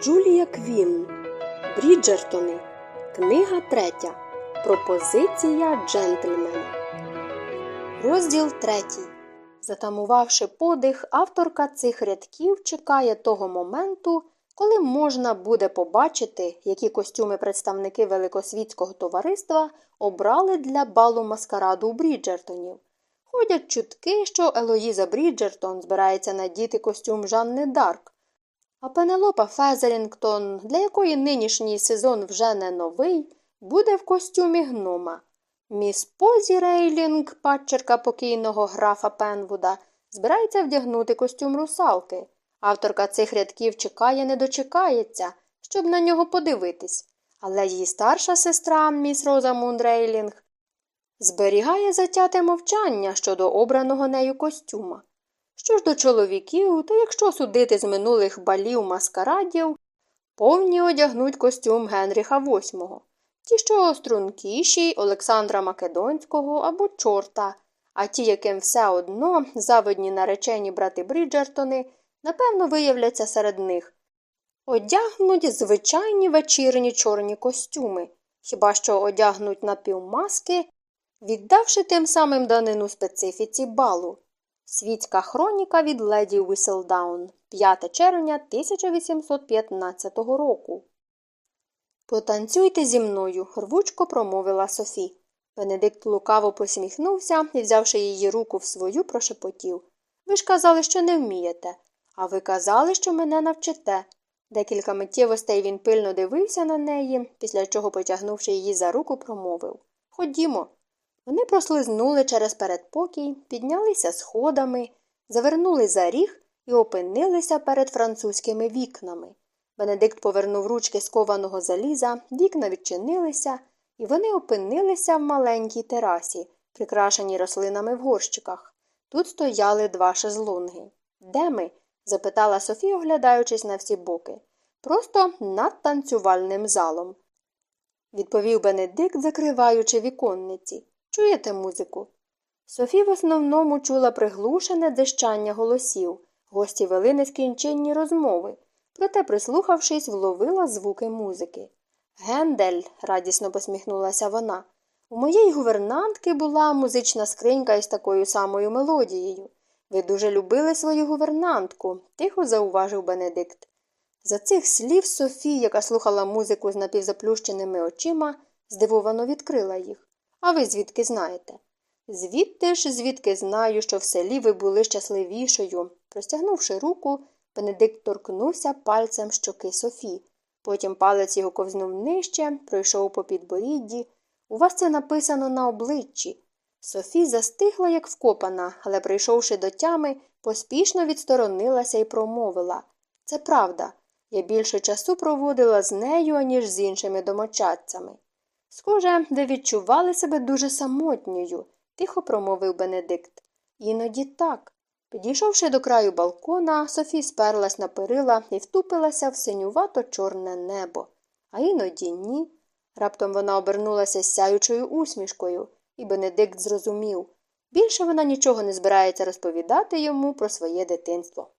Джулія Квін. Бріджертони. Книга третя. Пропозиція джентльмена. Розділ третій. Затамувавши подих, авторка цих рядків чекає того моменту, коли можна буде побачити, які костюми представники Великосвітського товариства обрали для балу маскараду у Бріджертонів. Ходять чутки, що Елоїза Бріджертон збирається надіти костюм Жанни Дарк. А Пенелопа Фезерінгтон, для якої нинішній сезон вже не новий, буде в костюмі гнома. Міс Позі Рейлінг, падчерка покійного графа Пенвуда, збирається вдягнути костюм русалки. Авторка цих рядків чекає, не дочекається, щоб на нього подивитись. Але її старша сестра, міс Розамунд Рейлінг, зберігає затяте мовчання щодо обраного нею костюма. Що ж до чоловіків, то якщо судити з минулих балів маскарадів, повні одягнуть костюм Генріха VIII, ті, що стрункіші Олександра Македонського або чорта, а ті, яким все одно завидні наречені брати Бріджертони, напевно, виявляться серед них. Одягнуть звичайні вечірні чорні костюми, хіба що одягнуть напівмаски, віддавши тим самим данину специфіці балу. Світська хроніка від леді Віселдаун, 5 червня 1815 року. Потанцюйте зі мною, рвучко промовила Софі. Бенедикт лукаво посміхнувся і, взявши її руку в свою, прошепотів. Ви ж казали, що не вмієте, а ви казали, що мене навчите. Декілька миттєвостей він пильно дивився на неї, після чого, потягнувши її за руку, промовив Ходімо. Вони прослизнули через передпокій, піднялися сходами, завернули за ріг і опинилися перед французькими вікнами. Бенедикт повернув ручки скованого заліза, вікна відчинилися, і вони опинилися в маленькій терасі, прикрашеній рослинами в горщиках. Тут стояли два шезлонги. Де ми? запитала Софія, оглядаючись на всі боки. Просто над танцювальним залом. Відповів Бенедикт, закриваючи віконниці. Чуєте музику? Софі в основному чула приглушене дещання голосів. Гості вели нескінченні розмови, проте, прислухавшись, вловила звуки музики. Гендель, радісно посміхнулася вона. У моєї гувернантки була музична скринька із такою самою мелодією. Ви дуже любили свою гувернантку, тихо зауважив Бенедикт. За цих слів Софі, яка слухала музику з напівзаплющеними очима, здивовано відкрила їх. А ви звідки знаєте? Звідти ж, звідки знаю, що в селі ви були щасливішою. Простягнувши руку, Бенедикт торкнувся пальцем щоки Софі. Потім палець його ковзнув нижче, пройшов по підборідді. У вас це написано на обличчі. Софі застигла, як вкопана, але, прийшовши до тями, поспішно відсторонилася і промовила Це правда. Я більше часу проводила з нею, аніж з іншими домочадцями. Схоже, ви відчували себе дуже самотньою, тихо промовив Бенедикт. Іноді так. Підійшовши до краю балкона, Софі сперлась на перила і втупилася в синювато чорне небо. А іноді ні. Раптом вона обернулася сяючою усмішкою, і Бенедикт зрозумів більше вона нічого не збирається розповідати йому про своє дитинство.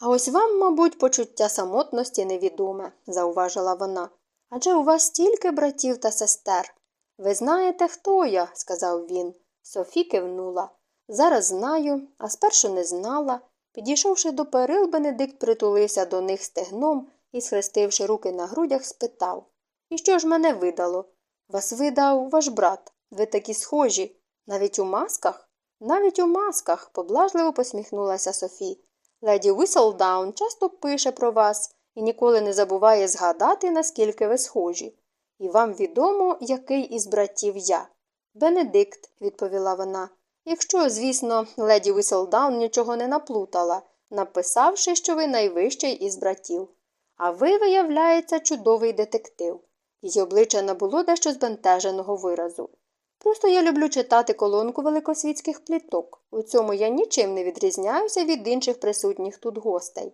А ось вам, мабуть, почуття самотності невідоме, зауважила вона. Адже у вас стільки братів та сестер. Ви знаєте, хто я, сказав він. Софі кивнула. Зараз знаю, а спершу не знала. Підійшовши до перил, Бенедикт притулився до них стегном і, схрестивши руки на грудях, спитав І що ж мене видало? Вас видав ваш брат. Ви такі схожі. Навіть у масках? Навіть у масках, поблажливо посміхнулася Софі. Леді Віселдаун часто пише про вас і ніколи не забуває згадати, наскільки ви схожі. І вам відомо, який із братів я. Бенедикт, відповіла вона. Якщо, звісно, леді Віселдаун нічого не наплутала, написавши, що ви найвищий із братів. А ви, виявляється, чудовий детектив. Її обличчя набуло дещо збентеженого виразу. Просто я люблю читати колонку великосвітських пліток. У цьому я нічим не відрізняюся від інших присутніх тут гостей.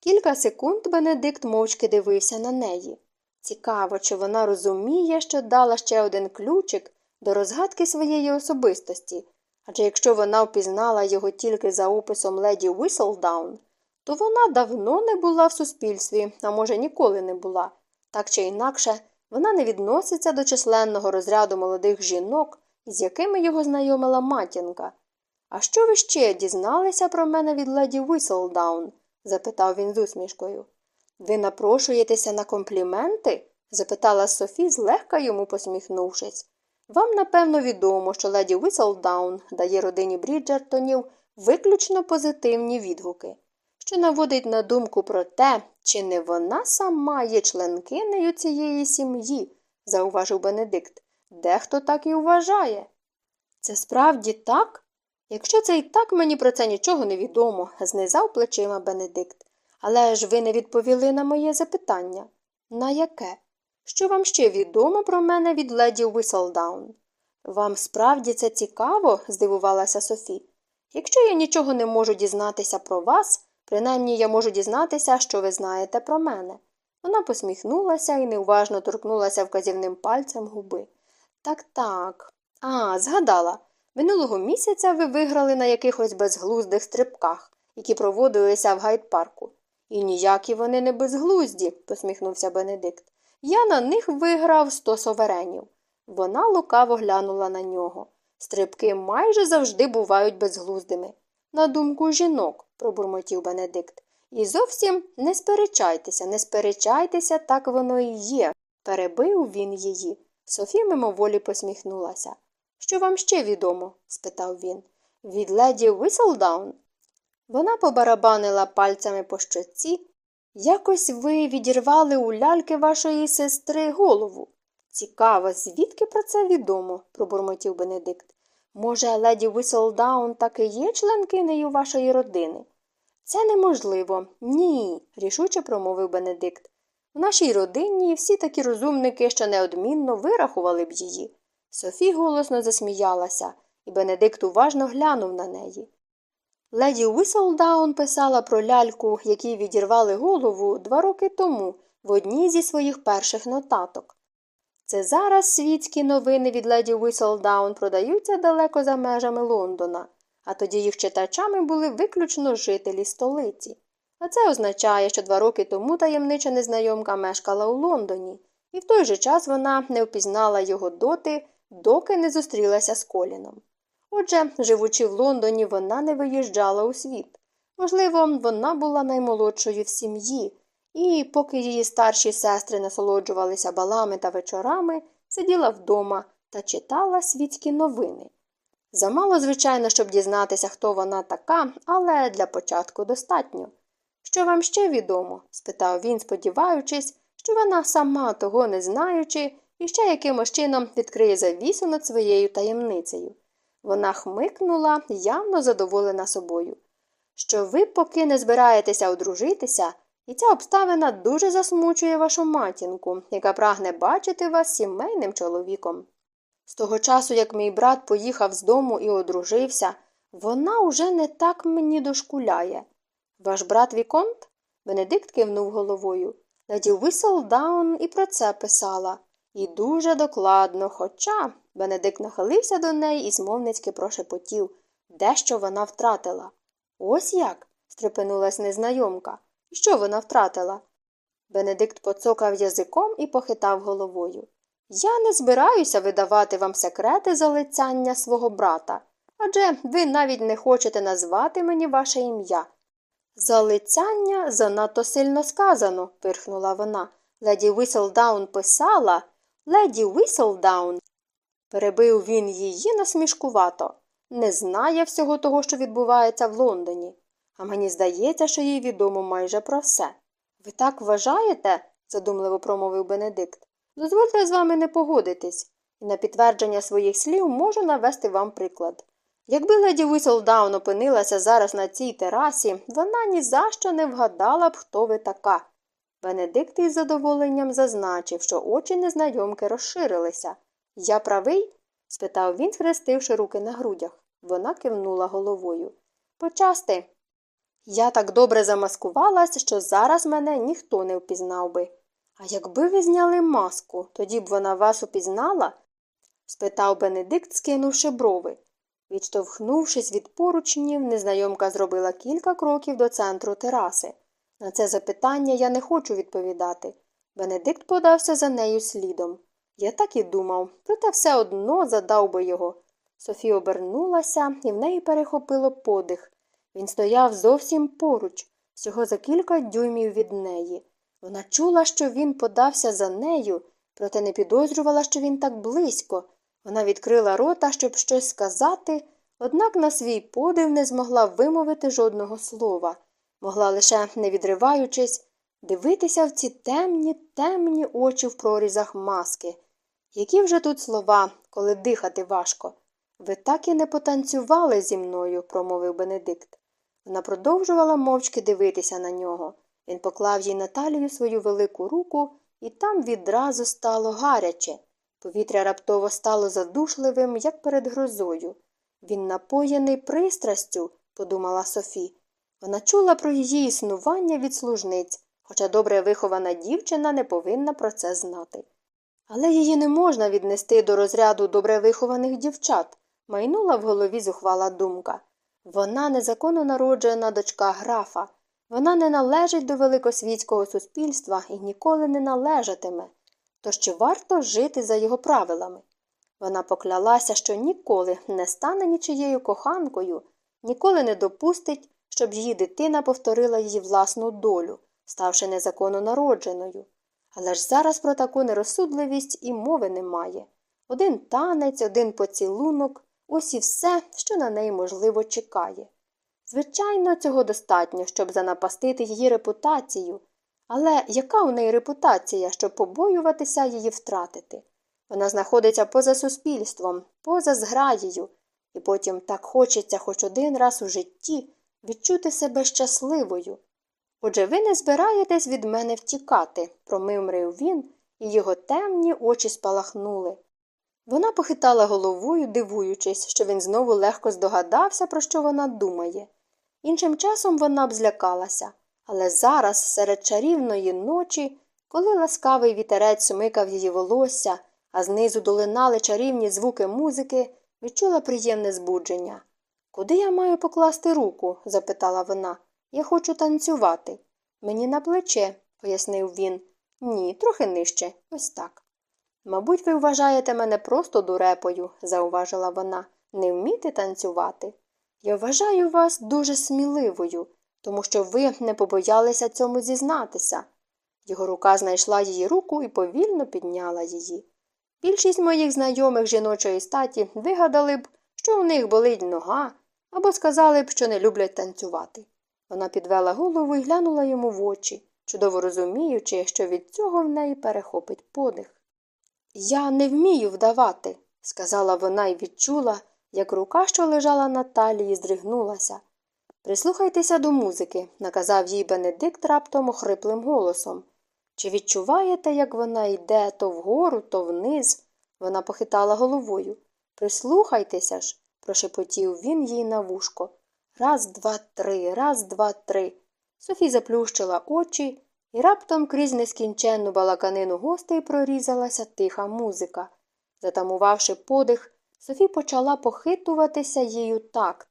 Кілька секунд Бенедикт мовчки дивився на неї. Цікаво, чи вона розуміє, що дала ще один ключик до розгадки своєї особистості, адже якщо вона впізнала його тільки за описом леді Віселдаун, то вона давно не була в суспільстві, а може, ніколи не була. Так чи інакше, вона не відноситься до численного розряду молодих жінок, із якими його знайомила матінка. А що ви ще дізналися про мене від леді Віселдаун? Запитав він з усмішкою. Ви напрошуєтеся на компліменти? запитала Софі, злегка йому посміхнувшись. Вам, напевно, відомо, що леді Віселдаун дає родині Бріджертонів виключно позитивні відгуки, що наводить на думку про те, чи не вона сама є членкинею цієї сім'ї, зауважив Бенедикт. Дехто так і вважає. Це справді так? Якщо це і так, мені про це нічого не відомо, знизав плечима Бенедикт. Але ж ви не відповіли на моє запитання. На яке? Що вам ще відомо про мене від леді Віселдаун? Вам справді це цікаво? здивувалася Софі. Якщо я нічого не можу дізнатися про вас, принаймні я можу дізнатися, що ви знаєте про мене. Вона посміхнулася і неуважно торкнулася вказівним пальцем губи. Так, так. А, згадала. Минулого місяця ви виграли на якихось безглуздих стрибках, які проводилися в гайд-парку. І ніякі вони не безглузді, посміхнувся Бенедикт. Я на них виграв сто соверенів. Вона лукаво глянула на нього. Стрибки майже завжди бувають безглуздими. На думку жінок, пробурмотів Бенедикт. І зовсім не сперечайтеся, не сперечайтеся, так воно і є. Перебив він її. Софія мимоволі посміхнулася. Що вам ще відомо? спитав він. Від леді Віселдаун? Вона побарабанила пальцями по щоці. Якось ви відірвали у ляльки вашої сестри голову. Цікаво, звідки про це відомо, пробурмотів Бенедикт. Може, леді Віселдаун таки є членкинею вашої родини? Це неможливо. Ні, рішуче промовив Бенедикт. В нашій родині всі такі розумники, що неодмінно вирахували б її. Софі голосно засміялася, і Бенедикт уважно глянув на неї. Леді Уіселдаун писала про ляльку, якій відірвали голову два роки тому в одній зі своїх перших нотаток. Це зараз світські новини від леді Уіселдаун продаються далеко за межами Лондона, а тоді їх читачами були виключно жителі столиці. А це означає, що два роки тому таємнича незнайомка мешкала у Лондоні, і в той же час вона не впізнала його доти, доки не зустрілася з Коліном. Отже, живучи в Лондоні, вона не виїжджала у світ. Можливо, вона була наймолодшою в сім'ї, і, поки її старші сестри насолоджувалися балами та вечорами, сиділа вдома та читала світські новини. Замало, звичайно, щоб дізнатися, хто вона така, але для початку достатньо. Що вам ще відомо? спитав він, сподіваючись, що вона сама того не знаючи, і ще якимось чином відкриє завісу над своєю таємницею. Вона хмикнула, явно задоволена собою. Що ви поки не збираєтеся одружитися, і ця обставина дуже засмучує вашу матінку, яка прагне бачити вас сімейним чоловіком. З того часу, як мій брат поїхав з дому і одружився, вона уже не так мені дошкуляє. Ваш брат Віконт? Бенедикт кивнув головою. Леді Віселдаун і про це писала. І дуже докладно, хоча Бенедикт нахилився до неї і змовницьки прошепотів, дещо вона втратила. Ось як? стрепенулась незнайомка. Що вона втратила? Бенедикт поцокав язиком і похитав головою. Я не збираюся видавати вам секрети залицяння свого брата, адже ви навіть не хочете назвати мені ваше ім'я. Залицяння занадто сильно сказано, пирхнула вона. Леді Віселдаун писала. Леді Віселдаун. Перебив він її насмішкувато. Не знає всього того, що відбувається в Лондоні. А мені здається, що їй відомо майже про все. Ви так вважаєте? задумливо промовив Бенедикт. Дозвольте з вами не погодитись, і на підтвердження своїх слів можу навести вам приклад. Якби леді Віселдаун опинилася зараз на цій терасі, вона ні за що не вгадала б, хто ви така. Бенедикт із задоволенням зазначив, що очі незнайомки розширилися. Я правий? спитав він, схрестивши руки на грудях. Вона кивнула головою. Почасти. Я так добре замаскувалась, що зараз мене ніхто не впізнав би. А якби ви зняли маску, тоді б вона вас упізнала? спитав Бенедикт, скинувши брови. Відштовхнувшись від поручнів, незнайомка зробила кілька кроків до центру тераси. На це запитання я не хочу відповідати. Бенедикт подався за нею слідом. Я так і думав, проте все одно задав би його. Софія обернулася, і в неї перехопило подих. Він стояв зовсім поруч, всього за кілька дюймів від неї. Вона чула, що він подався за нею, проте не підозрювала, що він так близько. Вона відкрила рота, щоб щось сказати, однак на свій подив не змогла вимовити жодного слова, могла лише, не відриваючись, дивитися в ці темні, темні очі в прорізах маски. Які вже тут слова, коли дихати важко? Ви так і не потанцювали зі мною, промовив Бенедикт. Вона продовжувала мовчки дивитися на нього. Він поклав їй на талію свою велику руку, і там відразу стало гаряче. Повітря раптово стало задушливим, як перед грозою. Він напоєний пристрастю, подумала Софі. Вона чула про її існування від служниць, хоча добре вихована дівчина не повинна про це знати. Але її не можна віднести до розряду добре вихованих дівчат, майнула в голові зухвала думка. Вона незаконно народжена дочка графа. Вона не належить до великосвітського суспільства і ніколи не належатиме. Тож чи варто жити за його правилами? Вона поклялася, що ніколи не стане нічиєю коханкою, ніколи не допустить, щоб її дитина повторила її власну долю, ставши незаконно народженою. Але ж зараз про таку нерозсудливість і мови немає. Один танець, один поцілунок, ось і все, що на неї, можливо, чекає. Звичайно, цього достатньо, щоб занапастити її репутацію. Але яка у неї репутація, щоб побоюватися її втратити? Вона знаходиться поза суспільством, поза зграєю, і потім так хочеться хоч один раз у житті відчути себе щасливою. Отже, ви не збираєтесь від мене втікати, промимрив він, і його темні очі спалахнули. Вона похитала головою, дивуючись, що він знову легко здогадався, про що вона думає. Іншим часом вона б злякалася, але зараз, серед чарівної ночі, коли ласкавий вітерець смикав її волосся, а знизу долинали чарівні звуки музики, відчула приємне збудження. Куди я маю покласти руку? запитала вона. Я хочу танцювати. Мені на плече, пояснив він. Ні, трохи нижче, ось так. Мабуть, ви вважаєте мене просто дурепою, зауважила вона, не вміти танцювати. Я вважаю вас дуже сміливою, тому що ви не побоялися цьому зізнатися. Його рука знайшла її руку і повільно підняла її. Більшість моїх знайомих жіночої статі вигадали б, що у них болить нога, або сказали б, що не люблять танцювати. Вона підвела голову і глянула йому в очі, чудово розуміючи, що від цього в неї перехопить подих. Я не вмію вдавати, сказала вона і відчула, як рука, що лежала на талії, здригнулася. Прислухайтеся до музики, наказав їй Бенедикт раптом охриплим голосом. Чи відчуваєте, як вона йде то вгору, то вниз? Вона похитала головою. Прислухайтеся ж, прошепотів він їй на вушко. Раз, два, три, раз, два, три. Софі заплющила очі, і раптом крізь нескінченну балаканину гостей прорізалася тиха музика. Затамувавши подих, Софі почала похитуватися її такт.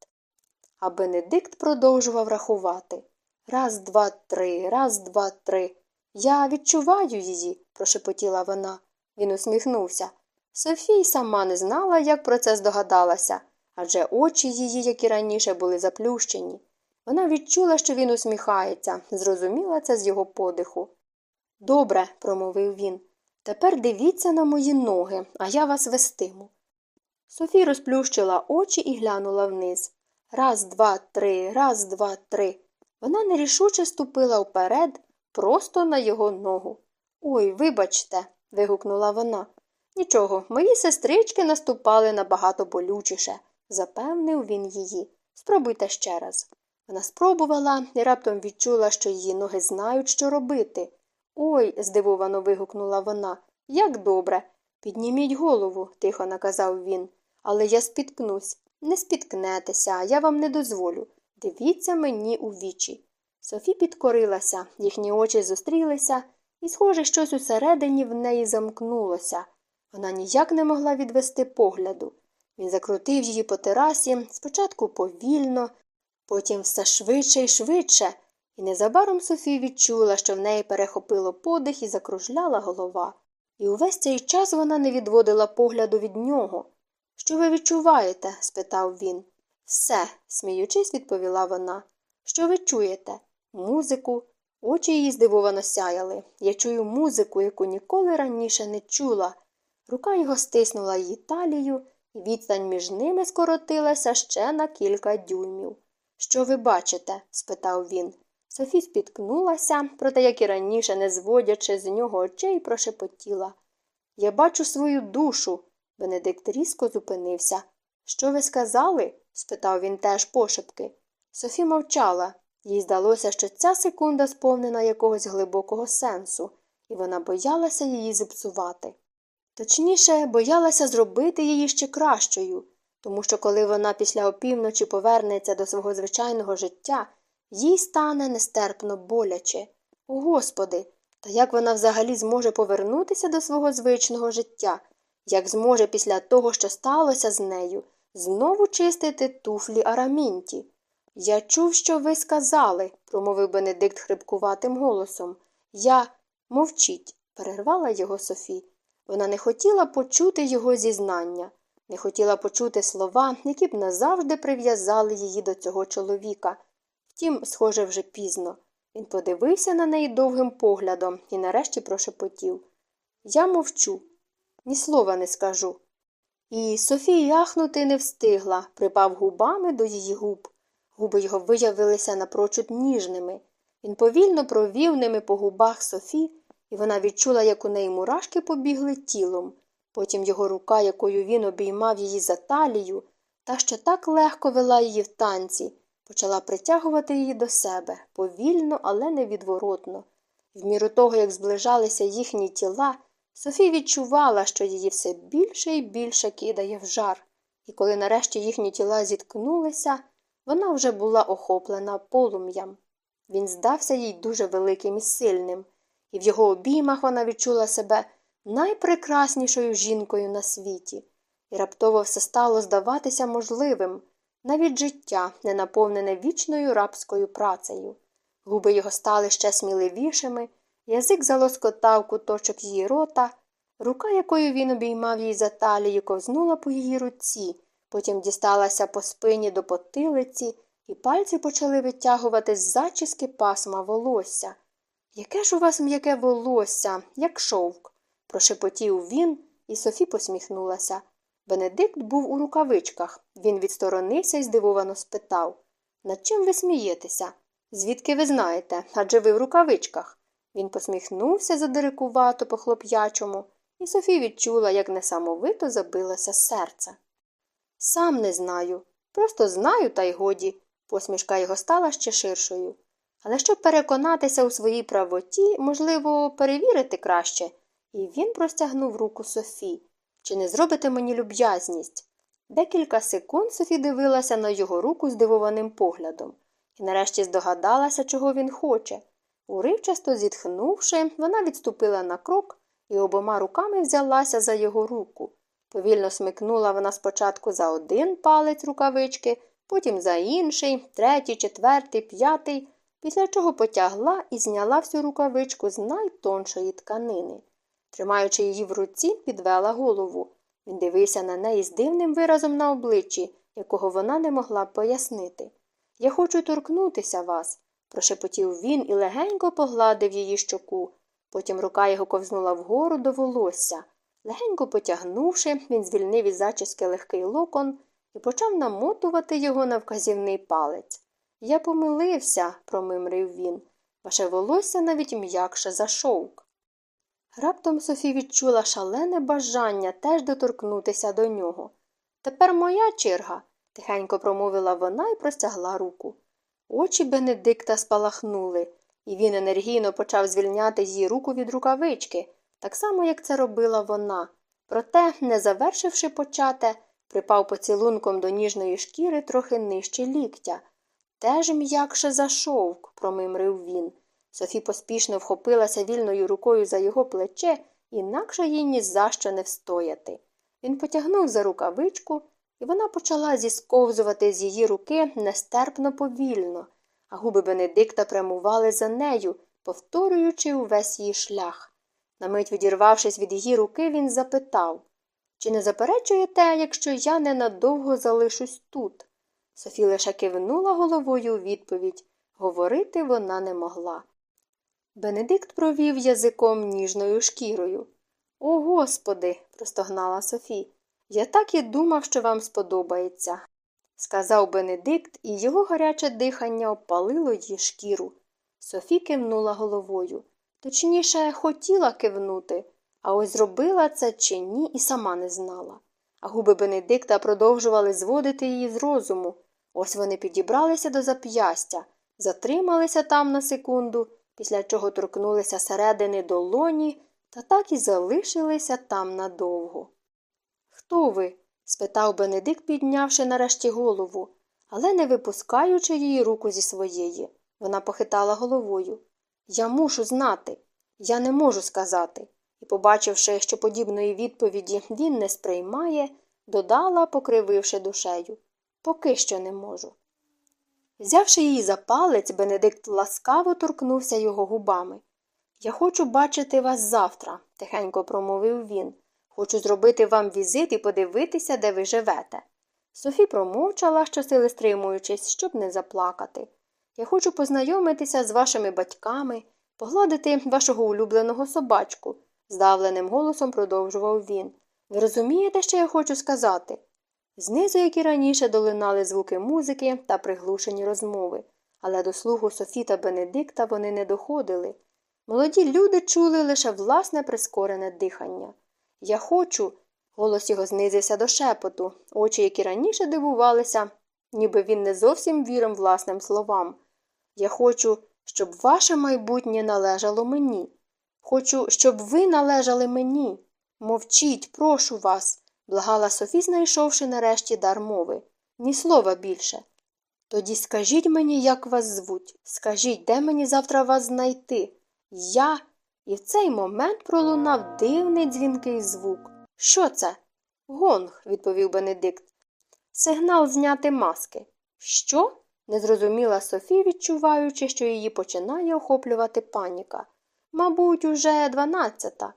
А Бенедикт продовжував рахувати. Раз, два, три, раз, два, три. Я відчуваю її, прошепотіла вона. Він усміхнувся. Софій сама не знала, як про це здогадалася, адже очі її, як і раніше, були заплющені. Вона відчула, що він усміхається, зрозуміла це з його подиху. Добре, промовив він. Тепер дивіться на мої ноги, а я вас вестиму. Софі розплющила очі і глянула вниз. Раз, два, три, раз, два, три. Вона нерішуче ступила вперед, просто на його ногу. Ой, вибачте, вигукнула вона. Нічого, мої сестрички наступали набагато болючіше, запевнив він її. Спробуйте ще раз. Вона спробувала і раптом відчула, що її ноги знають, що робити. Ой, здивовано вигукнула вона. Як добре. Підніміть голову, тихо наказав він. Але я спіткнусь. Не спіткнетеся, я вам не дозволю. Дивіться мені у вічі. Софі підкорилася, їхні очі зустрілися, і, схоже, щось усередині в неї замкнулося. Вона ніяк не могла відвести погляду. Він закрутив її по терасі, спочатку повільно, потім все швидше і швидше, і незабаром Софія відчула, що в неї перехопило подих і закружляла голова. І увесь цей час вона не відводила погляду від нього. Що ви відчуваєте? спитав він. Все, сміючись, відповіла вона. Що ви чуєте? Музику. Очі її здивовано сяяли. Я чую музику, яку ніколи раніше не чула. Рука його стиснула її талію, відстань між ними скоротилася ще на кілька дюймів. Що ви бачите? спитав він. Софі спіткнулася, проте, як і раніше, не зводячи з нього очей, прошепотіла. Я бачу свою душу. Бенедикт різко зупинився. Що ви сказали? спитав він теж пошепки. Софі мовчала. Їй здалося, що ця секунда сповнена якогось глибокого сенсу, і вона боялася її зіпсувати. Точніше, боялася зробити її ще кращою, тому що коли вона після опівночі повернеться до свого звичайного життя, їй стане нестерпно боляче. О Господи, та як вона взагалі зможе повернутися до свого звичного життя, як зможе після того, що сталося з нею, знову чистити туфлі арамінті? Я чув, що ви сказали, промовив Бенедикт хрипкуватим голосом. Я мовчіть, перервала його Софі. Вона не хотіла почути його зізнання, не хотіла почути слова, які б назавжди прив'язали її до цього чоловіка. Втім, схоже, вже пізно. Він подивився на неї довгим поглядом і нарешті прошепотів Я мовчу, ні слова не скажу. І Софія яхнути не встигла, припав губами до її губ. Губи його виявилися напрочуд ніжними. Він повільно провів ними по губах Софі, і вона відчула, як у неї мурашки побігли тілом. Потім його рука, якою він обіймав її за талію, та що так легко вела її в танці, почала притягувати її до себе повільно, але невідворотно. В міру того, як зближалися їхні тіла, Софі відчувала, що її все більше і більше кидає в жар, і коли нарешті їхні тіла зіткнулися, вона вже була охоплена полум'ям. Він здався їй дуже великим і сильним, і в його обіймах вона відчула себе найпрекраснішою жінкою на світі, і раптово все стало здаватися можливим, навіть життя, не наповнене вічною рабською працею. Губи його стали ще сміливішими, язик залоскотав куточок її рота, рука, якою він обіймав її за талію, ковзнула по її руці, потім дісталася по спині до потилиці, і пальці почали витягувати з зачіски пасма волосся. Яке ж у вас м'яке волосся, як шовк, прошепотів він, і Софі посміхнулася. Бенедикт був у рукавичках. Він відсторонився і здивовано спитав Над чим ви смієтеся? Звідки ви знаєте? Адже ви в рукавичках. Він посміхнувся задирикувато по хлоп'ячому, і Софі відчула, як несамовито забилося серце. Сам не знаю. Просто знаю, та й годі. Посмішка його стала ще ширшою. Але щоб переконатися у своїй правоті, можливо, перевірити краще. І він простягнув руку Софі. Чи не зробите мені люб'язність? Декілька секунд Софі дивилася на його руку здивованим поглядом і нарешті здогадалася, чого він хоче. Уривчасто зітхнувши, вона відступила на крок і обома руками взялася за його руку. Повільно смикнула вона спочатку за один палець рукавички, потім за інший, третій, четвертий, п'ятий, після чого потягла і зняла всю рукавичку з найтоншої тканини. Тримаючи її в руці, підвела голову. Він дивився на неї з дивним виразом на обличчі, якого вона не могла б пояснити. Я хочу торкнутися вас, прошепотів він і легенько погладив її щоку. Потім рука його ковзнула вгору до волосся. Легенько потягнувши, він звільнив із зачіски легкий локон і почав намотувати його на вказівний палець. Я помилився, промимрив він. Ваше волосся навіть м'якше за шовк. Раптом Софі відчула шалене бажання теж доторкнутися до нього. Тепер моя черга, тихенько промовила вона і простягла руку. Очі Бенедикта спалахнули, і він енергійно почав звільняти її руку від рукавички, так само, як це робила вона. Проте, не завершивши почате, припав поцілунком до ніжної шкіри трохи нижче ліктя. Теж м'якше за шовк, промимрив він. Софі поспішно вхопилася вільною рукою за його плече, інакше їй ні за що не встояти. Він потягнув за рукавичку, і вона почала зісковзувати з її руки нестерпно повільно, а губи Бенедикта прямували за нею, повторюючи увесь її шлях. На мить відірвавшись від її руки, він запитав Чи не заперечуєте, якщо я ненадовго залишусь тут? Софі лише кивнула головою у відповідь. Говорити вона не могла. Бенедикт провів язиком ніжною шкірою. О, господи, простогнала Софі. Я так і думав, що вам сподобається, сказав Бенедикт, і його гаряче дихання опалило її шкіру. Софі кивнула головою. Точніше, хотіла кивнути, а ось зробила це чи ні, і сама не знала. А губи Бенедикта продовжували зводити її з розуму. Ось вони підібралися до зап'ястя, затрималися там на секунду, після чого торкнулися середини долоні та так і залишилися там надовго. Хто ви? спитав Бенедикт, піднявши нарешті голову, але не випускаючи її руку зі своєї. Вона похитала головою. Я мушу знати, я не можу сказати. І, побачивши, що подібної відповіді він не сприймає, додала, покрививши душею. Поки що не можу. Взявши її за палець, Бенедикт ласкаво торкнувся його губами. Я хочу бачити вас завтра, тихенько промовив він. Хочу зробити вам візит і подивитися, де ви живете. Софі промовчала, щосили стримуючись, щоб не заплакати. Я хочу познайомитися з вашими батьками, погладити вашого улюбленого собачку, здавленим голосом продовжував він. Ви розумієте, що я хочу сказати? Знизу, як і раніше, долинали звуки музики та приглушені розмови, але до слуху Софі та Бенедикта вони не доходили. Молоді люди чули лише власне прискорене дихання. Я хочу. Голос його знизився до шепоту, очі, які раніше дивувалися, ніби він не зовсім вірив власним словам. Я хочу, щоб ваше майбутнє належало мені. Хочу, щоб ви належали мені. Мовчіть, прошу вас, благала Софі, знайшовши нарешті дар мови. Ні слова більше. Тоді скажіть мені, як вас звуть, скажіть, де мені завтра вас знайти. Я. І в цей момент пролунав дивний дзвінкий звук. Що це? Гонг, відповів Бенедикт. Сигнал зняти маски. Що? не зрозуміла Софі, відчуваючи, що її починає охоплювати паніка. Мабуть, уже дванадцята.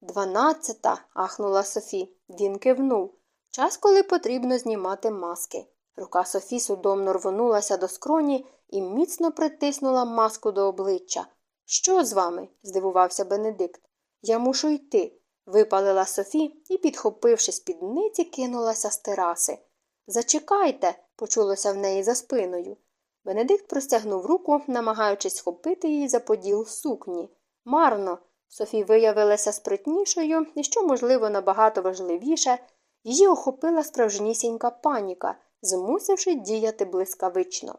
Дванадцята. ахнула Софі. Він кивнув. Час, коли потрібно знімати маски. Рука Софі судомно рвонулася до скроні і міцно притиснула маску до обличчя. Що з вами? здивувався Бенедикт. Я мушу йти, випалила Софі і, підхопивши спідниці, кинулася з тераси. Зачекайте, почулося в неї за спиною. Бенедикт простягнув руку, намагаючись схопити її за поділ сукні. Марно. Софі виявилася спритнішою і, що, можливо, набагато важливіше, її охопила справжнісінька паніка, змусивши діяти блискавично.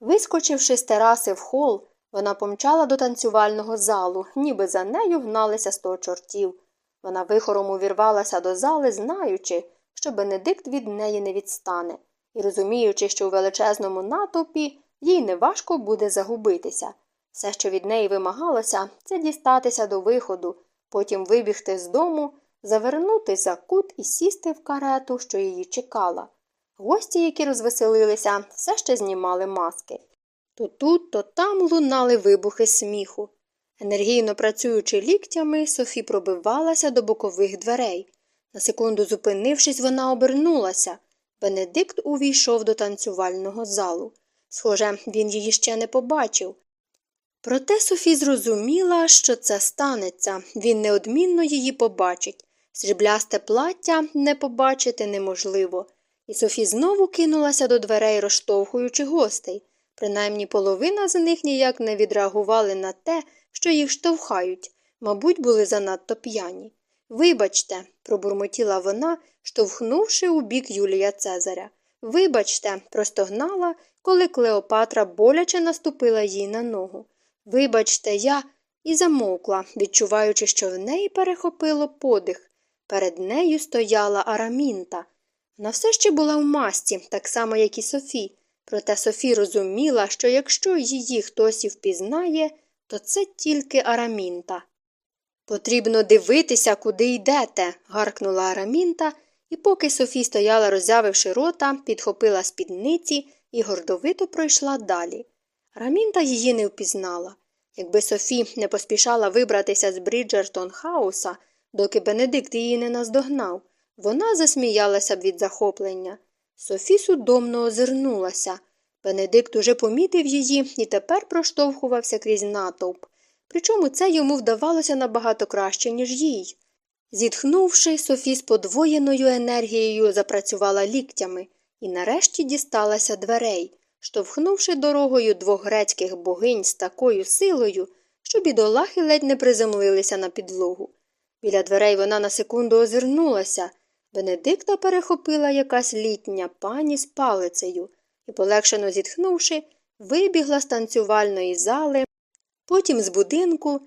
Вискочивши з тераси в хол, вона помчала до танцювального залу, ніби за нею гналися сто чортів. Вона вихором увірвалася до зали, знаючи, що Бенедикт від неї не відстане, і розуміючи, що у величезному натовпі їй неважко буде загубитися. Все, що від неї вимагалося, це дістатися до виходу, потім вибігти з дому, завернути за кут і сісти в карету, що її чекала. Гості, які розвеселилися, все ще знімали маски. То тут, то там лунали вибухи сміху. Енергійно працюючи ліктями, Софі пробивалася до бокових дверей. На секунду зупинившись, вона обернулася. Бенедикт увійшов до танцювального залу. Схоже, він її ще не побачив. Проте Софі зрозуміла, що це станеться, він неодмінно її побачить. Сріблясте плаття не побачити неможливо. І Софі знову кинулася до дверей, розштовхуючи гостей. Принаймні половина з них ніяк не відреагували на те, що їх штовхають, мабуть, були занадто п'яні. Вибачте, пробурмотіла вона, штовхнувши у бік Юлія Цезаря. Вибачте, простогнала, коли Клеопатра боляче наступила їй на ногу. Вибачте, я і замовкла, відчуваючи, що в неї перехопило подих. Перед нею стояла Арамінта. Вона все ще була в масті, так само, як і Софі. Проте Софі розуміла, що якщо її хтось і впізнає, то це тільки Арамінта. Потрібно дивитися, куди йдете, гаркнула Арамінта І поки Софі стояла, роззявивши рота, підхопила спідниці і гордовито пройшла далі. Рамінта її не впізнала. Якби Софі не поспішала вибратися з Бріджертон Хауса, доки Бенедикт її не наздогнав, вона засміялася б від захоплення. Софі судомно озирнулася. Бенедикт уже помітив її і тепер проштовхувався крізь натовп. Причому це йому вдавалося набагато краще, ніж їй. Зітхнувши, Софі з подвоєною енергією запрацювала ліктями і нарешті дісталася дверей, штовхнувши дорогою двох грецьких богинь з такою силою, що бідолахи ледь не приземлилися на підлогу. Біля дверей вона на секунду озирнулася. Бенедикта перехопила якась літня пані з палицею і, полегшено зітхнувши, вибігла з танцювальної зали, потім з будинку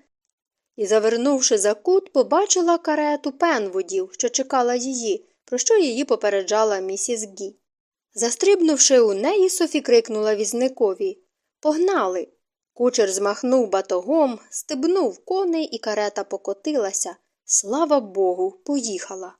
і, завернувши за кут, побачила карету Пенвудів, що чекала її, про що її попереджала місіс Гі. Застрибнувши у неї, Софі крикнула візникові Погнали. Кучер змахнув батогом, стебнув коней, і карета покотилася. Слава Богу, поїхала.